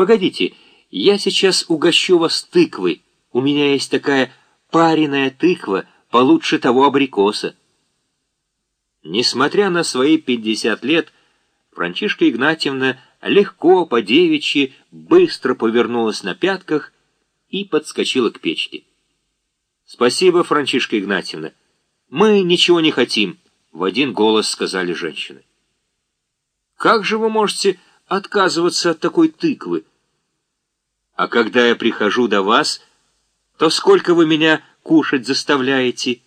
Погодите, я сейчас угощу вас тыквой. У меня есть такая пареная тыква, получше того абрикоса. Несмотря на свои пятьдесят лет, Франчишка Игнатьевна легко, по-девичьи, быстро повернулась на пятках и подскочила к печке. «Спасибо, Франчишка Игнатьевна. Мы ничего не хотим», — в один голос сказали женщины. «Как же вы можете отказываться от такой тыквы? А когда я прихожу до вас, то сколько вы меня кушать заставляете?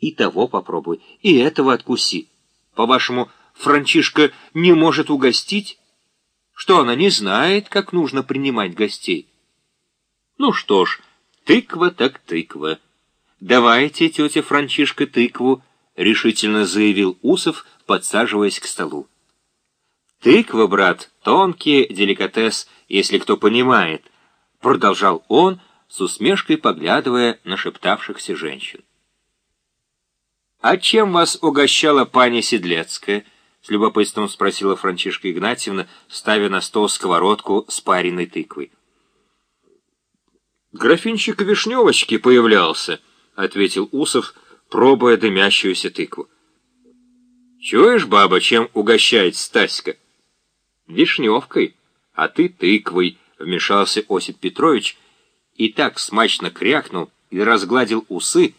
И того попробуй, и этого откуси. По-вашему, Франчишка не может угостить? Что она не знает, как нужно принимать гостей? Ну что ж, тыква так тыква. Давайте, тетя Франчишка, тыкву, решительно заявил Усов, подсаживаясь к столу. Тыква, брат, тонкий деликатес, если кто понимает, продолжал он, с усмешкой поглядывая на шептавшихся женщин. «А чем вас угощала пани Седлецкая?» — с любопытством спросила Франчишка Игнатьевна, ставя на стол сковородку с пареной тыквой. «Графинчик вишневочки появлялся», — ответил Усов, пробуя дымящуюся тыкву. «Чуешь, баба, чем угощает Стаська?» «Вишневкой, а ты тыквой», — вмешался Осип Петрович, и так смачно крякнул и разгладил усы,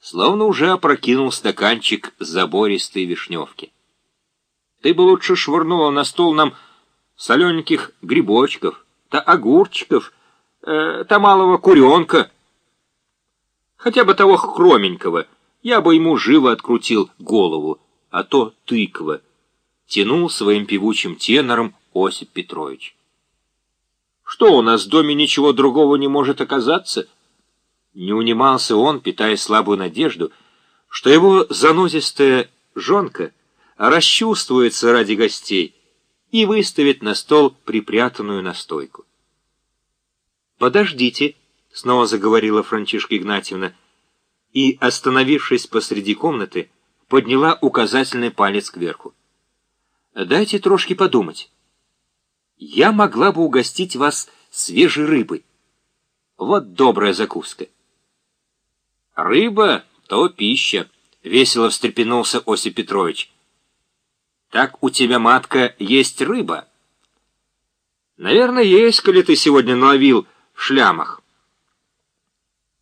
словно уже опрокинул стаканчик забористой вишневки. Ты бы лучше швырнула на стол нам солененьких грибочков, та огурчиков, э, та малого куренка, хотя бы того хроменького, я бы ему живо открутил голову, а то тыква, тянул своим певучим тенором Осип Петрович. Что, у нас в доме ничего другого не может оказаться? Не унимался он, питая слабую надежду, что его занозистая жонка расчувствуется ради гостей и выставит на стол припрятанную настойку. «Подождите», — снова заговорила Франчишка Игнатьевна, и, остановившись посреди комнаты, подняла указательный палец кверху. «Дайте трошки подумать» я могла бы угостить вас свежей рыбой. Вот добрая закуска. Рыба — то пища, — весело встрепенулся Осип Петрович. Так у тебя, матка, есть рыба? Наверное, есть, коли ты сегодня наловил в шлямах.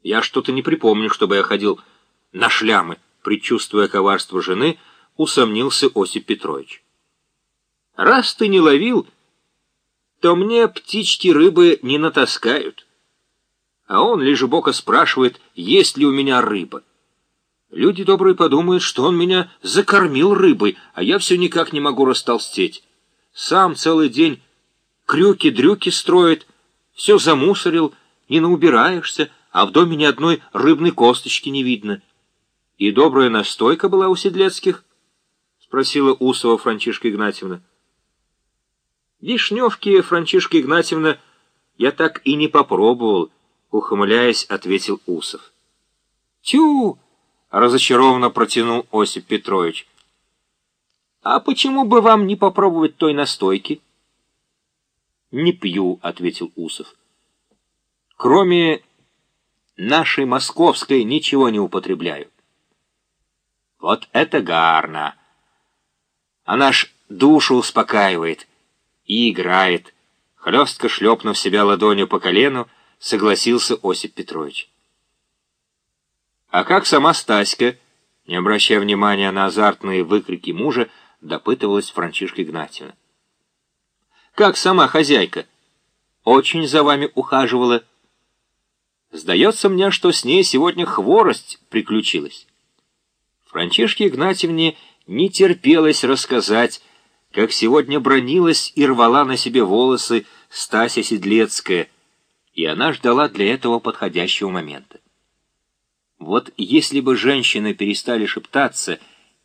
Я что-то не припомню, чтобы я ходил на шлямы, предчувствуя коварство жены, усомнился Осип Петрович. Раз ты не ловил, — то мне птички рыбы не натаскают. А он лишь бока спрашивает, есть ли у меня рыба. Люди добрые подумают, что он меня закормил рыбой, а я все никак не могу растолстеть. Сам целый день крюки-дрюки строит, все замусорил, не наубираешься, а в доме ни одной рыбной косточки не видно. И добрая настойка была у Седлецких? — спросила Усова Франчишка Игнатьевна. Вишневки, Франчишка Игнатьевна, я так и не попробовал, ухмыляясь, ответил Усов. Тю! разочарованно протянул Осип Петрович. А почему бы вам не попробовать той настойки? Не пью, ответил Усов. Кроме нашей московской ничего не употребляю. Вот это гарно! Она ж душу успокаивает и играет. Хлестко шлепнув себя ладонью по колену, согласился Осип Петрович. А как сама Стаська, не обращая внимания на азартные выкрики мужа, допытывалась Франчишка Игнатьевна. Как сама хозяйка? Очень за вами ухаживала. Сдается мне, что с ней сегодня хворость приключилась. Франчишке Игнатьевне не терпелось рассказать, как сегодня бронилась и рвала на себе волосы Стася Седлецкая, и она ждала для этого подходящего момента. Вот если бы женщины перестали шептаться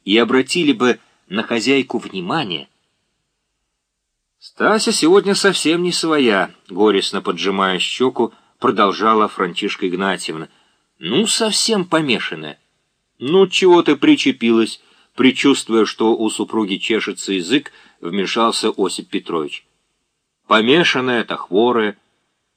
и обратили бы на хозяйку внимание... «Стася сегодня совсем не своя», — горестно поджимая щеку, продолжала Франчишка Игнатьевна. «Ну, совсем помешанная. Ну, чего ты причепилась?» Причувствуя, что у супруги чешется язык, вмешался Осип Петрович. помешанное, то хворое,